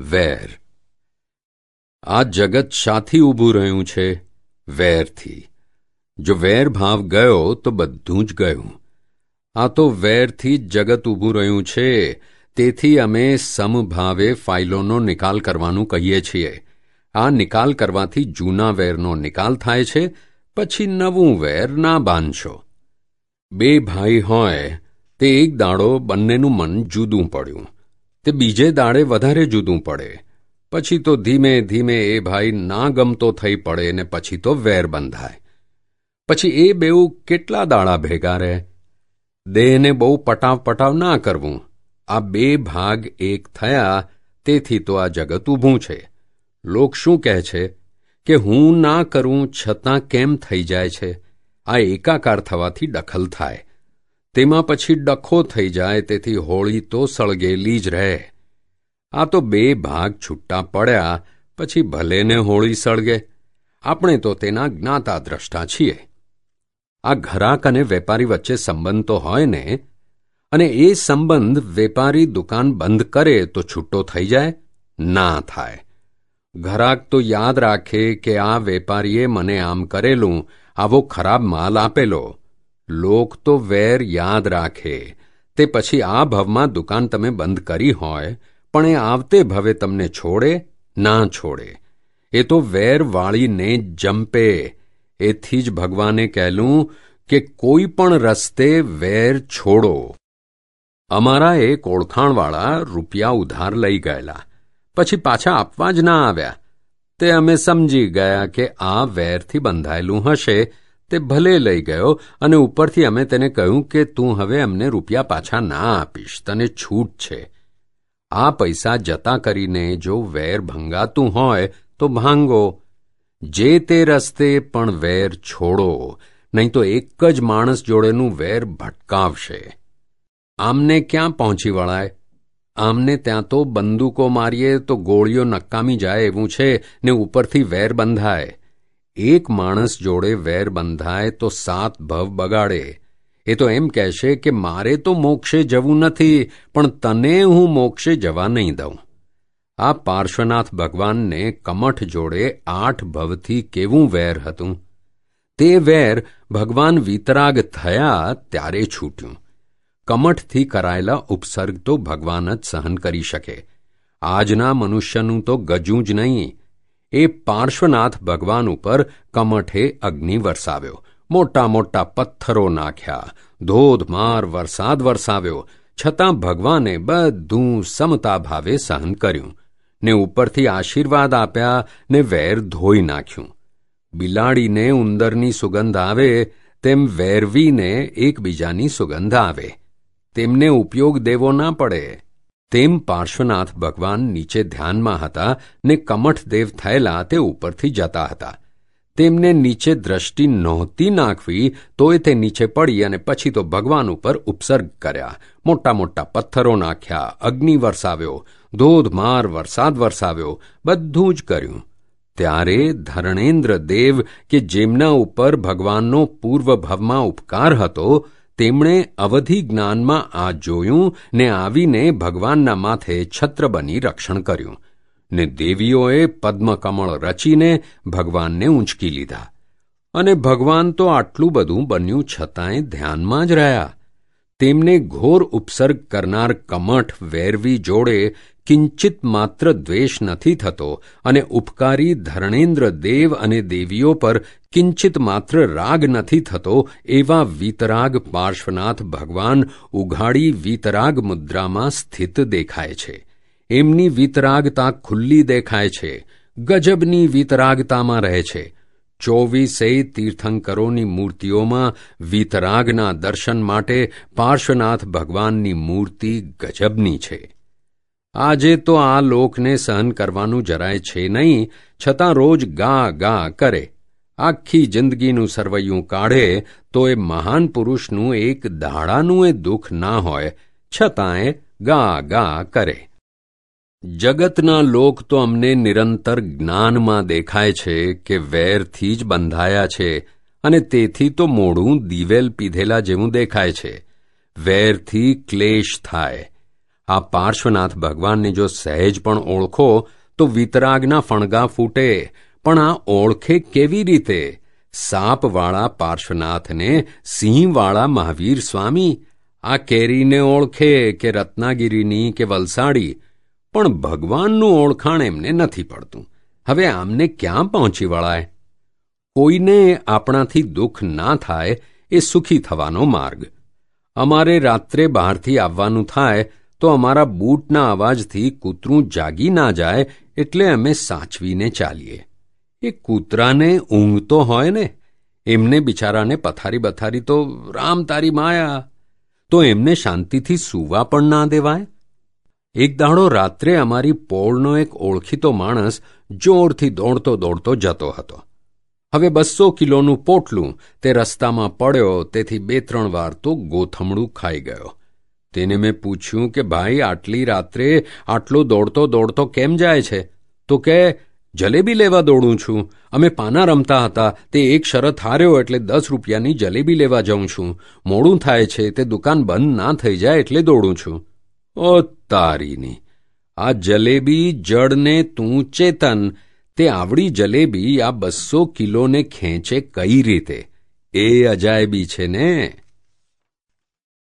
વેર. આ જગત શાથી ઊભું રહ્યું છે, વેરથી. જો વેર ભાવ ગયો, તો બધું જ ગયું. આ તો વેરથી જ જગત ઊભું રહ્યું છે, તેથી અમે સમભાવે ફાઇલોનો નિકાલ કરવાનું કહીએ છીએ. આ નિકાલ કરવાથી જૂના વેરનો નિકાલ થાય છે, પછી નવું વેર ના બાંધશો. બે ભાઈ હોય, તે એક દાડો બંનેનું મન જુદું પડ્યું. તે બીજે દાડે વધારે જુદું પડે. પછી તો ધીમે ધીમે એ ભાઈ ના ગમતો થઈ પડે ને પછી તો વેર બંધાય. પછી એ બેઉ કેટલા દાડા ભેગા રહે? દેહને બહુ પટાવ પટાવ ના કરવું. આ બે ભાગ એક થયા, તેથી તો આ જગત ઊભું છે. લોક શું કહે છે? કે હું ના કરું છતાં કેમ થઈ જાય છે? આ એકાકાર થવાથી દખલ થાય. તેમાં પછી ડખો થઈ જાય, તેથી હોળી તો સળગેલી જ રહે. આ તો બે ભાગ છૂટા પડ્યા, પછી ભલેને હોળી સળગે. આપણે તો તેના જ્ઞાતા દ્રષ્ટા છીએ. આ ઘરાક અને વેપારી વચ્ચે સંબંધ તો હોય ને, અને એ સંબંધ વેપારી દુકાન બંધ કરે તો છૂટો થઈ જાય, ના થાય. ઘરાક તો યાદ રાખે કે આ વેપારીએ મને આમ કરેલું, આવો ખરાબ માલ આપેલો. લોક તો વેર યાદ રાખે. તે પછી આ ભવમાં દુકાન તમે બંધ કરી હોય, પણ એ આવતે ભવે તમને છોડે, ના છોડે. એ તો વેર વાળીને જંપે. એથી જ ભગવાને કહેલું કે કોઈ પણ રસ્તે વેર છોડો. અમારા એક ઓળખાણવાળા રૂપિયા ઉધાર લઈ ગયેલા. પછી પાછા આપવા જ ના આવ્યા. તે અમે સમજી ગયા કે આ વેરથી બંધાયેલું હશે તે ભલે લઈ ગયો અને ઉપરથી અમે તેને કહ્યું કે તું હવે અમને રૂપિયા પાછા ના આપીશ, તને છૂટ છે. આ પૈસા જતા કરીને જો વેર ભંગાતું હોય તો ભાંગો. જે તે રસ્તે પણ વેર છોડો, નહીં તો એક જ માણસ જોડેનું વેર ભટકાવશે. આમને ક્યાં પહોંચી વળાય? આમને ત્યાં તો બંદૂકો મારીએ તો ગોળીઓ નકામી જાય એવું છે ને ઉપરથી વેર બંધાય. એક માણસ જોડે વેર બંધાય તો સાત ભવ બગાડે. એ તો એમ કહેશે કે મારે તો મોક્ષે જવું નથી, પણ તને હું મોક્ષે જવા નહીં દઉં. આ પાર્શ્વનાથ ભગવાનને કમઠ જોડે આઠ ભવથી કેવું વેર હતું? તે વેર ભગવાન વિતરાગ થયા ત્યારે છૂટ્યું. કમઠથી કરાયેલા ઉપસર્ગ તો ભગવાન જ સહન કરી શકે. આજના મનુષ્યનું તો ગજું જ નહીં એ પાર્શ્વનાથ ભગવાન ઉપર કમઠે અગ્નિ વરસાવ્યો. મોટા મોટા પથ્થરો નાખ્યા. ધોધમાર વરસાદ વરસાવ્યો. છતાં ભગવાને બધું સમતા ભાવે સહન કર્યું. ને ઉપરથી આશીર્વાદ આપ્યા ને વેર ધોઈ નાખ્યું. બિલાડીને ઉંદરની સુગંધ આવે, તેમ વેરવીને એકબીજાની સુગંધ આવે. તેમને ઉપયોગ દેવો ના પડે. તેમ પાર્શ્વનાથ ભગવાન નીચે ધ્યાનમાં હતા ને કમઠદેવ થયેલા તે ઉપરથી જતા હતા. તેમને નીચે દ્રષ્ટિ નહોતી નાખવી, તોય તે નીચે પડી અને પછી તો ભગવાન ઉપર ઉપસર્ગ કર્યા. મોટા મોટા પથ્થરો નાખ્યા, અગ્નિ વરસાવ્યો ધોધમાર વરસાદ વરસાવ્યો, બધું જ કર્યું. ત્યારે ધરણેન્દ્ર દેવ કે જેમના ઉપર ભગવાનનો પૂર્વભવમાં ઉપકાર હતો તેમણે અવધિ જ્ઞાનમાં આ જોયું ને આવીને ભગવાનના માથે છત્ર બની રક્ષણ કર્યું ને દેવીઓએ પદ્મકમળ રચીને ભગવાનને ઊંચકી લીધા. અને ભગવાન તો આટલું બધું બન્યું છતાંય ધ્યાનમાં જ રહ્યા. તેમને ઘોર ઉપસર્ગ કરનાર કમઠ વેરવી જોડે કિંચિત માત્ર દ્વેષ નથી થતો અને ઉપકારી ધરણેન્દ્ર દેવ અને દેવીઓ પર કિંચિત માત્ર રાગ નથી થતો એવા વીતરાગ પાર્શ્વનાથ ભગવાન ઉઘાડી વીતરાગ મુદ્રામાં સ્થિત દેખાય છે. એમની વીતરાગતા ખુલ્લી દેખાય છે. ગજબની વીતરાગતામાં રહે છે. ચોવીસેય તીર્થંકરોની મૂર્તિઓમાં વીતરાગના દર્શન માટે પાર્શ્વનાથ ભગવાનની મૂર્તિ ગજબની છે. આજે તો આ લોકને સહન કરવાનું જરાય છે નહીં, છતાં રોજ ગા ગા કરે. આખી જિંદગીનું સરવૈયું કાઢે તો એ મહાન પુરુષનું એક દાડાનું એ દુઃખ ના હોય, છતાંય ગા ગા કરે. જગતના લોક તો અમને નિરંતર જ્ઞાનમાં દેખાય છે કે વેરથી જ બંધાયા છે અને તેથી તો મોડું દિવેલ પીધેલા જેવું દેખાય છે. વેરથી ક્લેશ થાય. આ પાર્શ્વનાથ ભગવાનને જો સહેજ પણ ઓળખો, તો વિતરાગના ફણગા ફૂટે. પણ આ ઓળખે કેવી રીતે? સાપવાળા પાર્શ્વનાથને સિંહવાળા મહાવીર સ્વામી? આ કેરીને ઓળખે કે રત્નાગીરીની કે વલસાડી? પણ ભગવાનનું ઓળખાણ એમને નથી પડતું. હવે આમને ક્યાં પહોંચી વળાય કોઈને આપણાથી દુઃખ ના થાય એ સુખી થવાનો માર્ગ. અમારે રાત્રે બહારથી આવવાનું થાય તો અમારા બૂટના અવાજથી કૂતરું જાગી ના જાય એટલે અમે સાચવીને ચાલીએ. એ કૂતરાને ઊંઘ તો હોય ને, એમને બિચારાને પથારી બથારી તો, રામ તારી માયા. તો એમને શાંતિથી સૂવા પણ ના દેવાય? એક દાડો રાત્રે અમારી પોળનો એક ઓળખીતો માણસ જોરથી દોડતો દોડતો જતો હતો. હવે બસો કિલોનું પોટલું તે રસ્તામાં પડ્યો, તેથી બે ત્રણ વાર તો ગોથમડું ખાઈ ગયો. તેને મેં પૂછ્યું કે, ભાઈ, આટલી રાત્રે આટલો દોડતો દોડતો કેમ જાય છે? તો કે, જલેબી લેવા દોડું છું. અમે પાના રમતા હતા. તે એક શરત હાર્યો એટલે દસ રૂપિયાની જલેબી લેવા જાઉં છું. મોડું થાય છે તે દુકાન બંધ ના થઈ જાય એટલે દોડું છું. ઓ તારીની, આ જલેબી જડને તું ચેતન, તે આવડી જલેબી આ બસો કિલોને ખેંચે કઈ રીતે? એ અજાયબી છે ને?